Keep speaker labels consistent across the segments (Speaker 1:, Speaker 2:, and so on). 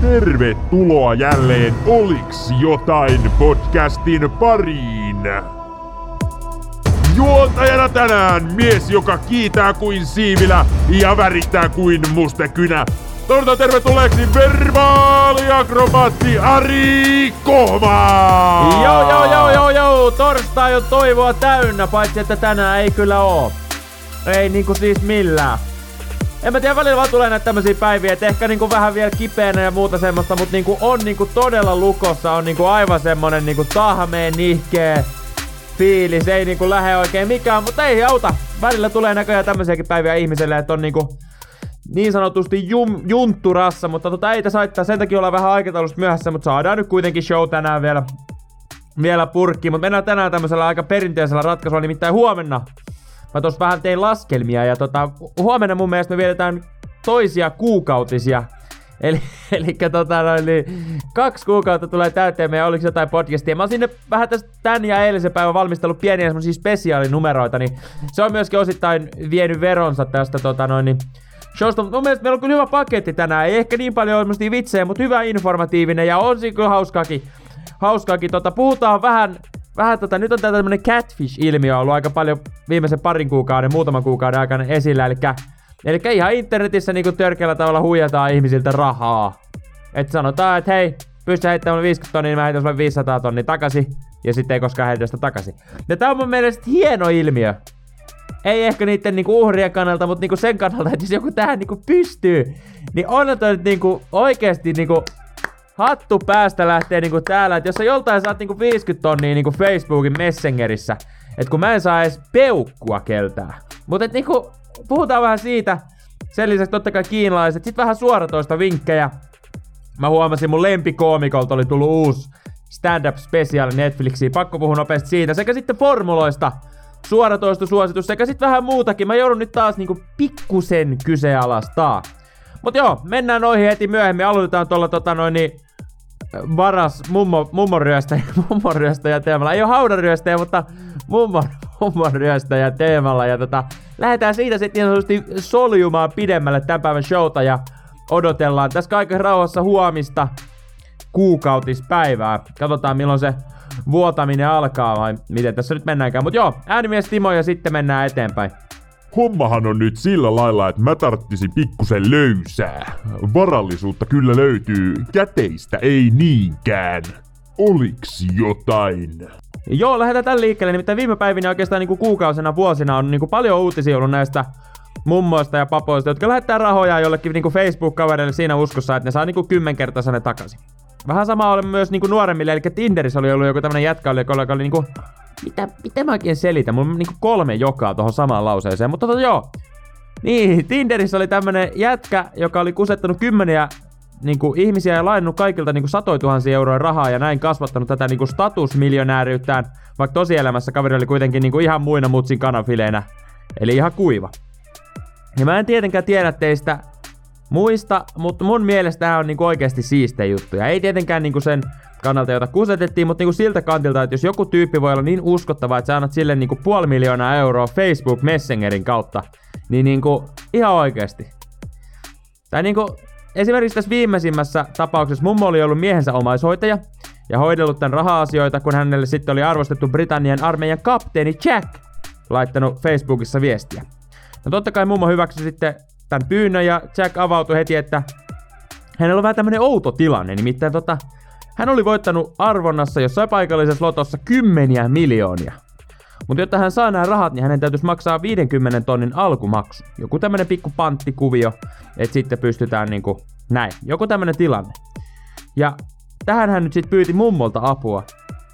Speaker 1: Tervetuloa jälleen Oliks jotain podcastin pariin. Juontajana tänään mies, joka kiitää kuin siivilä ja värittää kuin mustekynä. Toivotan tervetulleeksi verbaaliakrobaatti Ari Kohma!
Speaker 2: Joo, joo, joo, joo, joo, torstai on toivoa täynnä, paitsi että tänään ei kyllä oo. Ei niinku siis millään. En mä tiedä, välillä vaan tulee näitä tämmösiä päiviä, että ehkä niinku vähän vielä kipeänä ja muuta semmoista, mutta niinku on niinku todella lukossa, on niinku aivan semmonen niinku tahmeen nihkee fiilis, ei niinku lähe oikein mikään, mutta ei auta. Välillä tulee näköjään tämmöisiäkin päiviä ihmiselle, että on niinku niin sanotusti jum, juntturassa, mutta tota ei tässä haittaa, sen takia ollaan vähän aikataulusta myöhässä, mutta saadaan nyt kuitenkin show tänään vielä, vielä purkkiin, mutta mennään tänään tämmöisellä aika perinteisellä ratkaisulla, nimittäin huomenna. Mä tossa vähän tein laskelmia ja tota, huomenna mun mielestä me vietetään toisia kuukautisia Eli, eli tota noin, niin kaksi kuukautta tulee täyteen meidän oliko jotain podcastia. Mä oon sinne vähän tästä tän ja eilisen päivän valmistellut pieniä semmosia spesiaalinumeroita, niin se on myöskin osittain vienyt veronsa tästä tota noin, niin showsta. Mun mielestä meillä on kyllä hyvä paketti tänään. Ei ehkä niin paljon semmosia vitsejä, mutta hyvä informatiivinen ja on siinä kyllä hauskaakin. Hauskaakin. Tota, puhutaan vähän vähän tota, nyt on tämmönen catfish-ilmiö ollut aika paljon viimeisen parin kuukauden, muutaman kuukauden aikana esillä, eli Eli ihan internetissä niinku törkeällä tavalla huijataan ihmisiltä rahaa. Et sanotaan, että hei, pysty heittämään 50 tonnia, niin mä heitän sulle 500 tonnia takaisin. Ja sitten ei koskaan heitä sitä takaisin. Ja tää on mun mielestä hieno ilmiö. Ei ehkä niiden niinku uhrien kannalta, mutta niinku sen kannalta, että jos joku tähän niinku pystyy, niin on toi niinku oikeesti niinku hattu päästä lähtee niinku täällä, että jos sä joltain saat niinku 50 tonnia niinku Facebookin Messengerissä, että kun mä en saa edes peukkua keltää. Mutta et niinku, puhutaan vähän siitä. Sen lisäksi totta kai kiinalaiset. Sitten vähän suoratoista vinkkejä. Mä huomasin mun lempikoomikolta oli tullut uusi stand-up special Netflixiin. Pakko puhua nopeasti siitä. Sekä sitten formuloista suoratoisto suositus sekä sitten vähän muutakin. Mä joudun nyt taas niinku pikkusen kyseenalaistaa. Mut joo, mennään noihin heti myöhemmin. Aloitetaan tuolla tota noin niin varas mummo, mummon ryöstäjä, mummon ryöstäjä teemalla. Ei oo haudan ryöstäjä, mutta mummon, ryöstäjä teemalla. Ja tota, lähdetään siitä sitten niin soljumaan pidemmälle tämän päivän showta ja odotellaan tässä kaiken rauhassa huomista kuukautispäivää. Katsotaan milloin se vuotaminen alkaa vai miten tässä nyt mennäänkään. Mutta joo, äänimies Timo ja sitten mennään eteenpäin.
Speaker 1: Hommahan on nyt sillä lailla, että mä tarttisin pikkusen löysää. Varallisuutta kyllä löytyy, käteistä ei niinkään. Oliks jotain?
Speaker 2: Joo, lähdetään tämän liikkeelle. Nimittäin viime päivinä oikeastaan niin kuukausina, vuosina on niin paljon uutisia ollut näistä mummoista ja papoista, jotka lähettää rahoja jollekin niin Facebook-kavereille siinä uskossa, että ne saa niin kymmenkertaisena takaisin. Vähän sama oli myös niin nuoremmille, eli Tinderissä oli ollut joku tämmönen jätkä, joka oli niin kuin mitä, mitä mä oikein selitän? Mulla on niinku kolme jokaa tuohon samaan lauseeseen, mutta tota joo. Niin, Tinderissä oli tämmönen jätkä, joka oli kusettanut kymmeniä niinku, ihmisiä ja lainannut kaikilta niinku, satoituhansia euroa rahaa ja näin kasvattanut tätä niinku, statusmiljonääriyttään, vaikka tosielämässä kaveri oli kuitenkin niinku, ihan muina mutsin kanafileinä, eli ihan kuiva. Ja mä en tietenkään tiedä teistä muista, mutta mun mielestä tää on niinku oikeasti siistejä juttuja. Ei tietenkään niinku sen kannalta, jota kusetettiin, mutta niinku siltä kantilta, että jos joku tyyppi voi olla niin uskottava, että sä annat sille niinku puoli miljoonaa euroa Facebook Messengerin kautta, niin niinku ihan oikeasti. Tai niinku esimerkiksi tässä viimeisimmässä tapauksessa mummo oli ollut miehensä omaishoitaja ja hoidellut tämän raha-asioita, kun hänelle sitten oli arvostettu Britannian armeijan kapteeni Jack laittanut Facebookissa viestiä. No totta kai mummo hyväksyi sitten tämän pyynnön ja Jack avautui heti, että hänellä on vähän tämmönen outo tilanne, nimittäin tota, hän oli voittanut arvonnassa jossain paikallisessa lotossa kymmeniä miljoonia. Mutta jotta hän saa nämä rahat, niin hänen täytyisi maksaa 50 tonnin alkumaksu. Joku tämmönen pikku panttikuvio, että sitten pystytään niinku näin. Joku tämmönen tilanne. Ja tähän hän nyt sitten pyyti mummolta apua.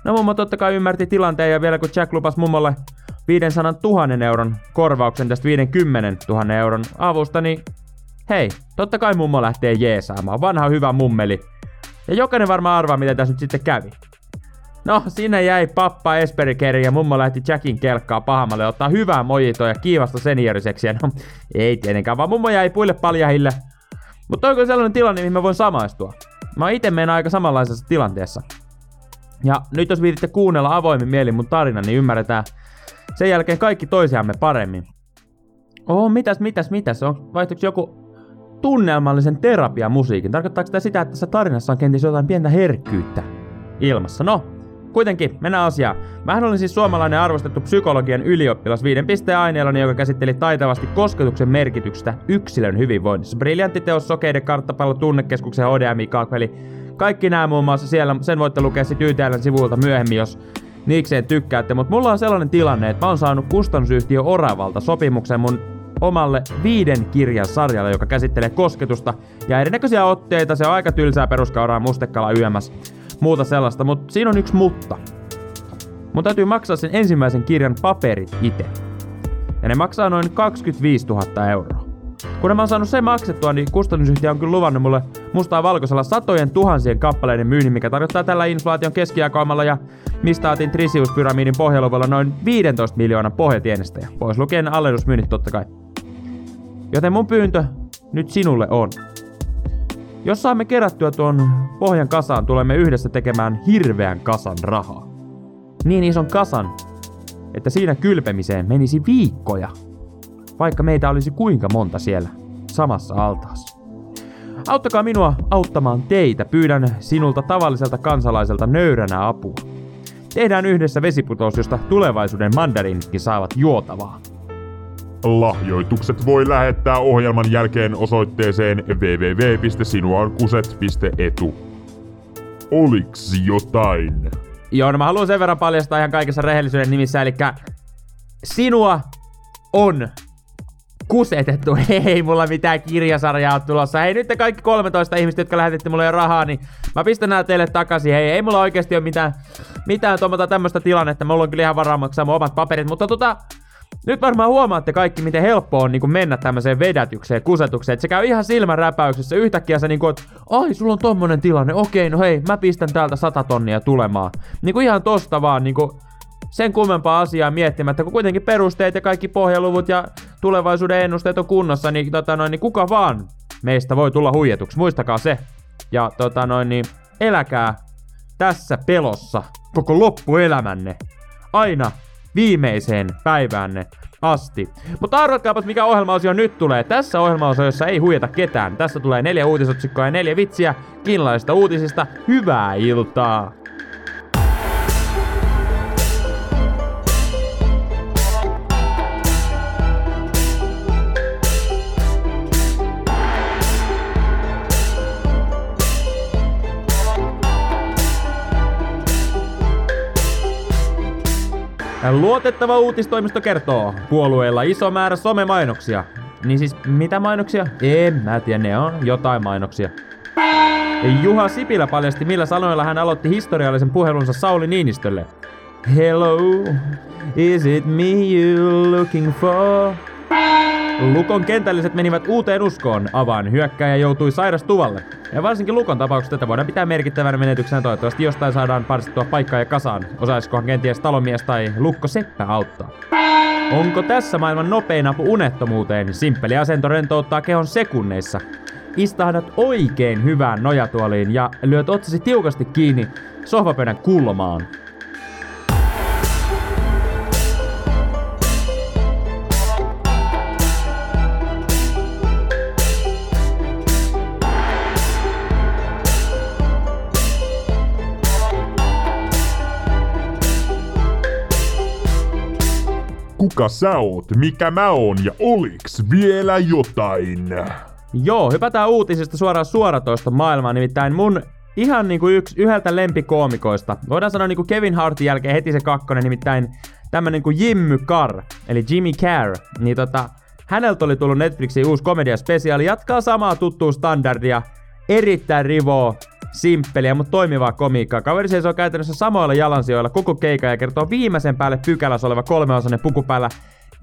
Speaker 2: No mummo totta kai ymmärti tilanteen ja vielä kun Jack lupasi mummolle 500 000 euron korvauksen tästä 50 000 euron avusta, niin hei, totta kai mummo lähtee jeesaamaan. Vanha hyvä mummeli. Ja jokainen varmaan arvaa, mitä tässä nyt sitten kävi. No, sinne jäi pappa Esperikeri ja mummo lähti Jackin kelkkaa pahammalle ottaa hyvää mojitoa ja kiivasta senioriseksi. Ja no, ei tietenkään, vaan mummo jäi puille paljahille. Mutta onko sellainen tilanne, mihin mä voin samaistua? Mä itse menen aika samanlaisessa tilanteessa. Ja nyt jos viititte kuunnella avoimin mielin mun tarina, niin ymmärretään sen jälkeen kaikki toisiamme paremmin. Oh, mitäs, mitäs, mitäs? On, vaihtuiko joku tunnelmallisen terapiamusiikin. Tarkoittaako tämä sitä, että tässä tarinassa on kenties jotain pientä herkkyyttä ilmassa? No, kuitenkin, mennään asiaan. Mähän olin siis suomalainen arvostettu psykologian ylioppilas viiden pisteen aineellani, joka käsitteli taitavasti kosketuksen merkityksestä yksilön hyvinvoinnissa. Briljantti teos Sokeiden karttapallo tunnekeskuksen HDMI eli kaikki nämä muun muassa siellä, sen voitte lukea sitten YTLn sivuilta myöhemmin, jos niikseen tykkäätte, mutta mulla on sellainen tilanne, että mä oon saanut kustannusyhtiö Oravalta sopimuksen mun omalle viiden kirjan sarjalle, joka käsittelee kosketusta ja erinäköisiä otteita. Se on aika tylsää peruskauraa mustekala yömässä muuta sellaista, mutta siinä on yksi mutta. Mun täytyy maksaa sen ensimmäisen kirjan paperit itse. Ja ne maksaa noin 25 000 euroa. Kun mä oon saanut sen maksettua, niin kustannusyhtiö on kyllä luvannut mulle mustaa valkoisella satojen tuhansien kappaleiden myynnin, mikä tarkoittaa tällä inflaation keskiaikaumalla ja mistä otin Trisius-pyramidin pohjaluvulla noin 15 miljoonan pohjatienestäjä, pois lukien alennusmyynnit totta kai. Joten mun pyyntö nyt sinulle on. Jos saamme kerättyä tuon pohjan kasaan, tulemme yhdessä tekemään hirveän kasan rahaa. Niin ison kasan, että siinä kylpemiseen menisi viikkoja, vaikka meitä olisi kuinka monta siellä samassa altaassa. Auttakaa minua auttamaan teitä, pyydän sinulta tavalliselta kansalaiselta nöyränä apua. Tehdään yhdessä vesiputous, josta tulevaisuuden mandarinitkin saavat juotavaa.
Speaker 1: Lahjoitukset voi lähettää ohjelman jälkeen osoitteeseen www.sinuankuset.etu. Oliks jotain?
Speaker 2: Joo, no mä haluan sen verran paljastaa ihan kaikessa rehellisyyden nimissä, eli sinua on kusetettu. Ei mulla mitään kirjasarjaa tulossa. Hei, nyt te kaikki 13 ihmistä, jotka lähetitte mulle jo rahaa, niin mä pistän nää teille takaisin. Hei, ei mulla oikeasti ole mitään, mitään tuommoista tämmöistä tilannetta. Mulla on kyllä ihan varaa maksaa mun omat paperit, mutta tota, nyt varmaan huomaatte kaikki, miten helppo on niin mennä tämmöiseen vedätykseen, kusetukseen. Että se käy ihan silmänräpäyksessä. Yhtäkkiä se niinku, että ai, sulla on tommonen tilanne. Okei, no hei, mä pistän täältä sata tonnia tulemaan. Niinku ihan tosta vaan niinku sen kummempaa asiaa miettimättä, kun kuitenkin perusteet ja kaikki pohjaluvut ja tulevaisuuden ennusteet on kunnossa, niin, tota noin, niin kuka vaan meistä voi tulla huijatuksi. Muistakaa se. Ja tota noin, niin eläkää tässä pelossa koko loppuelämänne. Aina viimeiseen päiväänne asti. Mutta arvatkaapas mikä ohjelmaosio nyt tulee. Tässä ohjelmaosiossa ei huijata ketään. Tässä tulee neljä uutisotsikkoa ja neljä vitsiä kiinalaisista uutisista. Hyvää iltaa! Luotettava uutistoimisto kertoo. Puolueella iso määrä somemainoksia. Niin siis, mitä mainoksia? En mä tiedä, ne on jotain mainoksia. Juha Sipilä paljasti, millä sanoilla hän aloitti historiallisen puhelunsa Sauli Niinistölle. Hello, is it me you looking for? Lukon kentälliset menivät uuteen uskoon. Avaan hyökkäjä joutui sairastuvalle. Ja varsinkin Lukon tapauksessa tätä voidaan pitää merkittävänä menetyksenä. Toivottavasti jostain saadaan parsittua paikkaa ja kasaan. Osaisikohan kenties talomies tai Lukko Seppä auttaa? Onko tässä maailman nopein apu unettomuuteen? Simppeli asento rentouttaa kehon sekunneissa. Istahdat oikein hyvään nojatuoliin ja lyöt otsasi tiukasti kiinni sohvapöydän kulmaan.
Speaker 1: Kuka sä oot, mikä mä oon? Ja oliks vielä jotain?
Speaker 2: Joo, hypätään uutisista suoraan suoratoista maailmaan, nimittäin mun ihan niinku yksi, yhdeltä lempikoomikoista. Voidaan sanoa niinku Kevin Hartin jälkeen heti se kakkonen, nimittäin tämmönen niinku Jimmy Carr, eli Jimmy Carr, niin tota, häneltä oli tullut Netflixin uusi komediaspesiaali, jatkaa samaa tuttua standardia, erittäin rivoo, simppeliä, mutta toimivaa komiikkaa. Kaveri seisoo käytännössä samoilla jalansijoilla koko keika ja kertoo viimeisen päälle pykälässä oleva kolmeosainen puku päällä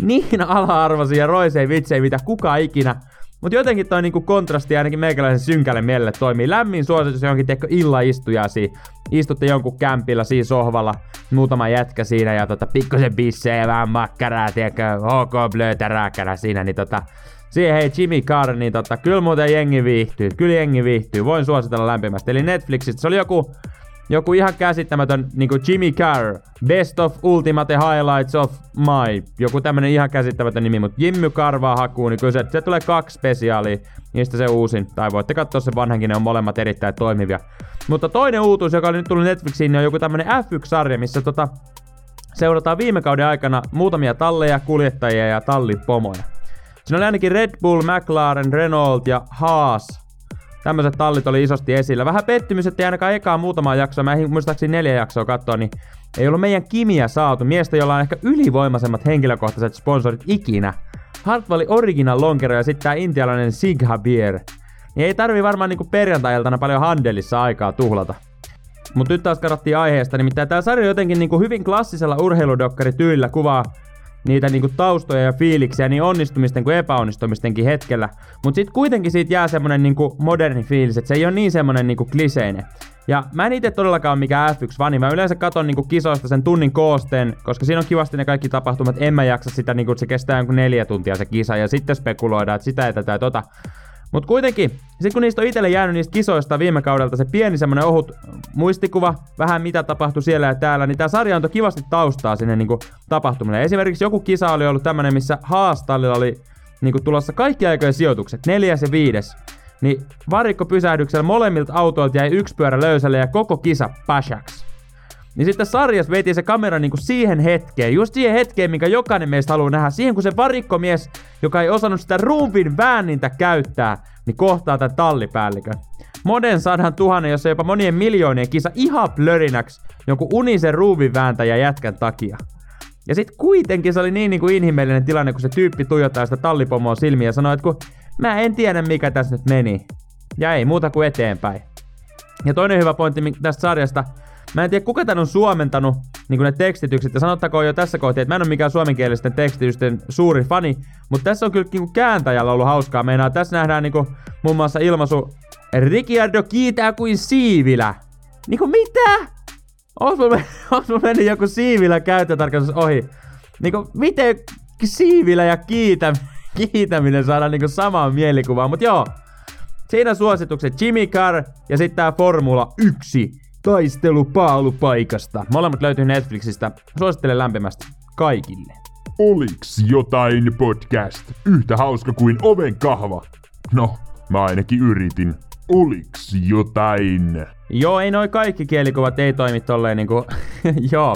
Speaker 2: niin ala-arvoisia ja roiseen vitsejä, mitä kuka ikinä. Mutta jotenkin toi niinku kontrasti ainakin meikäläisen synkälle mielelle toimii. Lämmin suositus johonkin teko illaistujasi. Istutte jonkun kämpillä siinä sohvalla, muutama jätkä siinä ja tota, pikkusen bissejä ja vähän makkaraa, tiedätkö, ok blöötä siinä, niin tota, Siihen hei Jimmy Carr, niin tota, kyllä muuten jengi viihtyy. Kyllä jengi viihtyy. Voin suositella lämpimästi. Eli Netflixistä se oli joku joku ihan käsittämätön niinku Jimmy Carr, Best of Ultimate Highlights of My, joku tämmönen ihan käsittämätön nimi, mutta Jimmy Carr vaan hakuu, niin kyllä se, se tulee kaksi spesiaalia, niistä se uusin, tai voitte katsoa se vanhankin, ne on molemmat erittäin toimivia. Mutta toinen uutuus, joka oli nyt tullut Netflixiin, niin on joku tämmönen F1-sarja, missä tota, seurataan viime kauden aikana muutamia talleja, kuljettajia ja tallipomoja. Siinä oli ainakin Red Bull, McLaren, Renault ja Haas. Tämmöiset tallit oli isosti esillä. Vähän pettymys, että ei ainakaan ekaa muutamaa jaksoa, mä muistaakseni neljä jaksoa katsoa, niin ei ollut meidän Kimiä saatu. Miestä, jolla on ehkä ylivoimaisemmat henkilökohtaiset sponsorit ikinä. Hartwalli Original Lonkero ja sitten tää intialainen Sigha Beer. Niin ei tarvi varmaan niinku perjantai paljon handelissa aikaa tuhlata. Mutta nyt taas katsottiin aiheesta, nimittäin tämä sarja jotenkin niinku hyvin klassisella urheiludokkarityyllä kuvaa niitä niinku taustoja ja fiiliksiä niin onnistumisten kuin epäonnistumistenkin hetkellä. Mutta sitten kuitenkin siitä jää semmonen niinku moderni fiilis, että se ei ole niin semmonen niinku kliseinen. Ja mä en itse todellakaan mikään F1-fani, mä yleensä katon niinku kisoista sen tunnin koosteen, koska siinä on kivasti ne kaikki tapahtumat, en mä jaksa sitä niinku, se kestää jonkun neljä tuntia se kisa, ja sitten spekuloidaan, että sitä ja tätä ja tota. Mut kuitenkin, sit kun niistä on itselle jäänyt niistä kisoista viime kaudelta se pieni semmonen ohut muistikuva, vähän mitä tapahtui siellä ja täällä, niin tää sarja antoi kivasti taustaa sinne niinku tapahtumille. Esimerkiksi joku kisa oli ollut tämmönen, missä Haastallilla oli niinku tulossa kaikki aikojen sijoitukset, neljäs ja viides. Niin varikkopysähdyksellä molemmilta autoilta jäi yksi pyörä löysälle ja koko kisa pashaksi. Niin sitten sarjas veti se kamera niinku siihen hetkeen, just siihen hetkeen, minkä jokainen meistä haluaa nähdä. Siihen kun se varikkomies, joka ei osannut sitä ruuvin väännintä käyttää, niin kohtaa tämän tallipäällikön. Moden sadan tuhannen, jossa jopa monien miljoonien kisa ihan blörinäksi jonkun unisen ruuvin vääntäjä jätkän takia. Ja sitten kuitenkin se oli niin, niin kuin inhimillinen tilanne, kun se tyyppi tuijottaa sitä tallipomoa silmiä ja sanoi, että kun mä en tiedä mikä tässä nyt meni. Ja ei muuta kuin eteenpäin. Ja toinen hyvä pointti tästä sarjasta, Mä en tiedä kuka tän on suomentanut niin ne tekstitykset, ja sanottakoon jo tässä kohtaa, että mä en ole mikään suomenkielisten tekstitysten suuri fani, mutta tässä on kyllä niin kääntäjällä ollut hauskaa. Meinaa, tässä nähdään niin kuin, muun muassa ilmaisu Ricciardo kiitää kuin siivilä. Niinku mitä? Onko mulla, onks mulla mennyt joku siivilä käyttötarkoitus ohi? Niinku miten siivilä ja kiitä, kiitäminen saadaan niinku samaan mielikuvaan, mut joo. Siinä suositukset Jimmy Carr ja sitten tää Formula 1 taistelu paalupaikasta. Molemmat löytyy Netflixistä. Suosittelen lämpimästi kaikille.
Speaker 1: Oliks jotain podcast yhtä hauska kuin oven kahva? No, mä ainakin yritin. Oliks jotain?
Speaker 2: Joo, ei noin kaikki kielikuvat ei toimi tolleen niinku... Joo.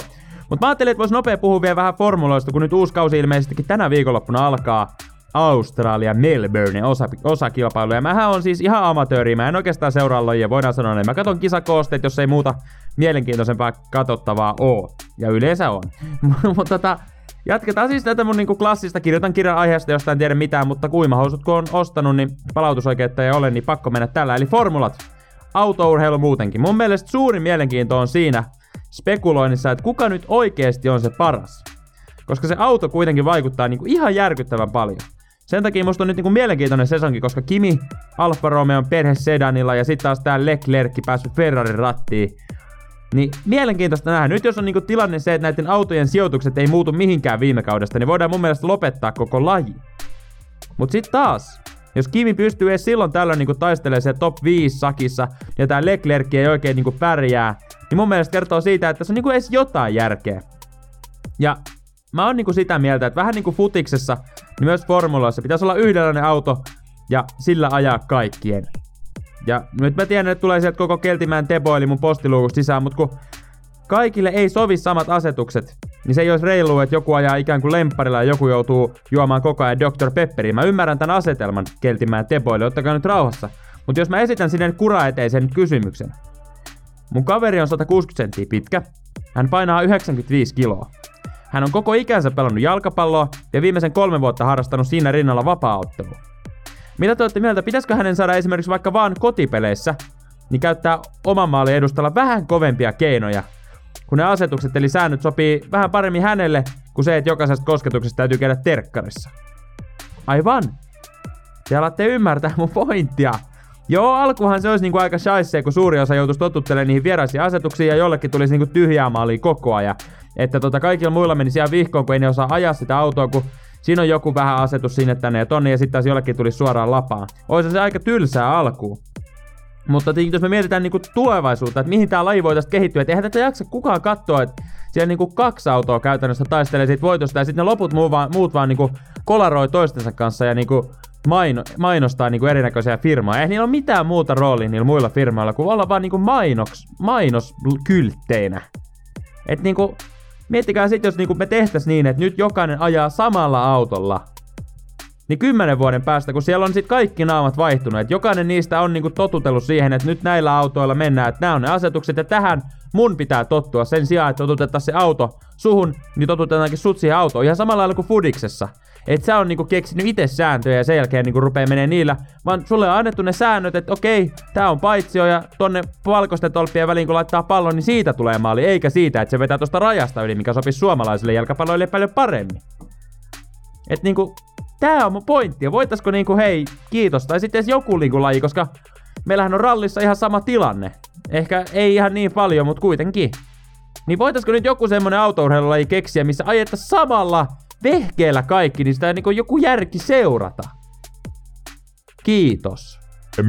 Speaker 2: Mutta mä ajattelin, että vois nopea puhua vielä vähän formuloista, kun nyt uusi kausi ilmeisestikin tänä viikonloppuna alkaa. Australia Melbourne osa, osakilpailu. Ja mähän on siis ihan amatööri, mä en oikeastaan seuraa lajia, voidaan sanoa, että mä katson kisakoosteet, jos ei muuta mielenkiintoisempaa katsottavaa oo. Ja yleensä on. mutta tota, jatketaan siis tätä mun niinku klassista, kirjoitan kirjan aiheesta, josta en tiedä mitään, mutta kuimahousut kun on ostanut, niin palautusoikeutta ei ole, niin pakko mennä tällä. Eli formulat, autourheilu muutenkin. Mun mielestä suurin mielenkiinto on siinä spekuloinnissa, että kuka nyt oikeasti on se paras. Koska se auto kuitenkin vaikuttaa niinku ihan järkyttävän paljon. Sen takia musta on nyt niinku mielenkiintoinen sesonki, koska Kimi Alfa Romeo on perhe sedanilla ja sitten taas tää Leclerc päässyt Ferrarin rattiin. Niin mielenkiintoista nähdä. Nyt jos on niinku tilanne se, että näiden autojen sijoitukset ei muutu mihinkään viime kaudesta, niin voidaan mun mielestä lopettaa koko laji. Mut sit taas, jos Kimi pystyy edes silloin tällöin niinku taistelemaan se top 5 sakissa ja tää Leclerc ei oikein niinku pärjää, niin mun mielestä kertoo siitä, että se on niinku edes jotain järkeä. Ja mä oon niinku sitä mieltä, että vähän niinku futiksessa, niin myös formuloissa pitäisi olla yhdenlainen auto ja sillä ajaa kaikkien. Ja nyt mä tiedän, että tulee sieltä koko Keltimään Tebo eli mun postiluukusta sisään, mutta kun kaikille ei sovi samat asetukset, niin se ei olisi reilu, että joku ajaa ikään kuin lempparilla ja joku joutuu juomaan koko ajan Dr. Pepperiä. Mä ymmärrän tämän asetelman Keltimään Teboille, ottakaa nyt rauhassa. Mutta jos mä esitän sinne kuraeteisen kysymyksen. Mun kaveri on 160 senttiä pitkä, hän painaa 95 kiloa. Hän on koko ikänsä pelannut jalkapalloa ja viimeisen kolme vuotta harrastanut siinä rinnalla vapaa-ottelua. Mitä te olette mieltä, pitäisikö hänen saada esimerkiksi vaikka vaan kotipeleissä, niin käyttää oman maalin edustalla vähän kovempia keinoja, kun ne asetukset eli säännöt sopii vähän paremmin hänelle kuin se, että jokaisesta kosketuksesta täytyy käydä terkkarissa. Aivan! Te alatte ymmärtää mun pointtia. Joo, alkuhan se olisi niinku aika shaisee, kun suuri osa joutuisi totuttelemaan niihin vieraisiin asetuksiin ja jollekin tulisi niinku tyhjää maalia koko ajan. Että tota, kaikilla muilla meni siellä vihkoon, kun ei ne osaa ajaa sitä autoa, kun siinä on joku vähän asetus sinne tänne ja tonne ja sitten taas jollekin tuli suoraan lapaan. Olisi se aika tylsää alkuun. Mutta tietenkin, jos me mietitään niinku tulevaisuutta, että mihin tämä laji voitaisiin kehittyä, että eihän tätä jaksa kukaan katsoa, että siellä niinku kaksi autoa käytännössä taistelee siitä voitosta ja sitten ne loput muut vaan, muut vaan niinku kolaroi toistensa kanssa ja niinku maino, mainostaa niinku erinäköisiä firmaa. Ei niillä ole mitään muuta roolia niillä muilla firmoilla kuin olla vaan niinku mainoks, mainoskyltteinä. Et niinku, miettikää sitten, jos niinku me tehtäis niin, että nyt jokainen ajaa samalla autolla. Niin kymmenen vuoden päästä, kun siellä on sitten kaikki naamat vaihtunut, että jokainen niistä on niinku totutellut siihen, että nyt näillä autoilla mennään, että nämä on ne asetukset ja tähän mun pitää tottua sen sijaan, että totutettaisiin se auto suhun, niin totutetaankin sut siihen autoon. Ihan samalla lailla kuin Fudiksessa. Et sä on niinku keksinyt itse sääntöjä ja sen jälkeen niinku rupee menee niillä, vaan sulle on annettu ne säännöt, että okei, tää on paitsio ja tonne valkoisten tolppien väliin kun laittaa pallon, niin siitä tulee maali, eikä siitä, että se vetää tosta rajasta yli, mikä sopisi suomalaisille jalkapalloille paljon paremmin. Et niinku, tää on mun pointti, ja voitaisko niinku hei, kiitos, tai sitten edes joku niinku laji, koska meillähän on rallissa ihan sama tilanne. Ehkä ei ihan niin paljon, mutta kuitenkin. Niin voitaisko nyt joku semmonen autourheilulaji keksiä, missä ajettaisiin samalla vehkeellä kaikki, niin sitä niin joku järki seurata. Kiitos.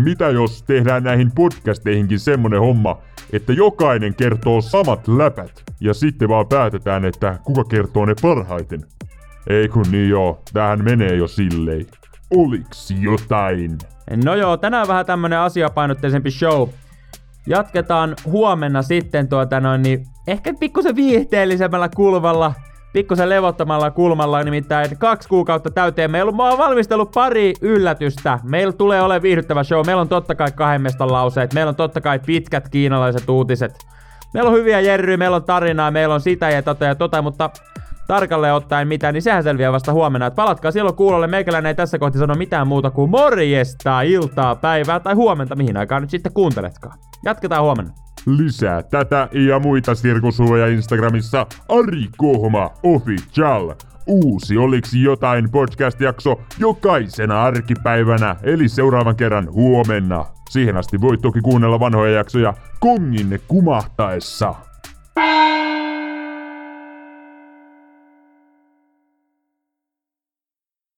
Speaker 1: Mitä jos tehdään näihin podcasteihinkin semmonen homma, että jokainen kertoo samat läpät ja sitten vaan päätetään, että kuka kertoo ne parhaiten? Ei kun niin joo, tähän menee jo silleen. Oliks jotain?
Speaker 2: No joo, tänään vähän tämmönen asiapainotteisempi show. Jatketaan huomenna sitten tuota noin, niin ehkä pikkusen viihteellisemmällä kulmalla pikkusen levottamalla kulmalla, nimittäin kaksi kuukautta täyteen. Meillä on valmistellut pari yllätystä. Meillä tulee olemaan viihdyttävä show. Meillä on totta kai kahden lauseet. Meillä on totta kai pitkät kiinalaiset uutiset. Meillä on hyviä jerryjä, meillä on tarinaa, meillä on sitä ja tota ja tota, mutta tarkalleen ottaen mitä, niin sehän selviää vasta huomenna. Et palatkaa silloin kuulolle, meikäläinen ei tässä kohti sano mitään muuta kuin morjesta, iltaa, päivää tai huomenta, mihin aikaan nyt sitten kuunteletkaan. Jatketaan huomenna.
Speaker 1: Lisää tätä ja muita sirkusuoja Instagramissa Ari Kohma Official. Uusi Oliksi jotain podcast-jakso jokaisena arkipäivänä, eli seuraavan kerran huomenna. Siihen asti voit toki kuunnella vanhoja jaksoja kongin kumahtaessa.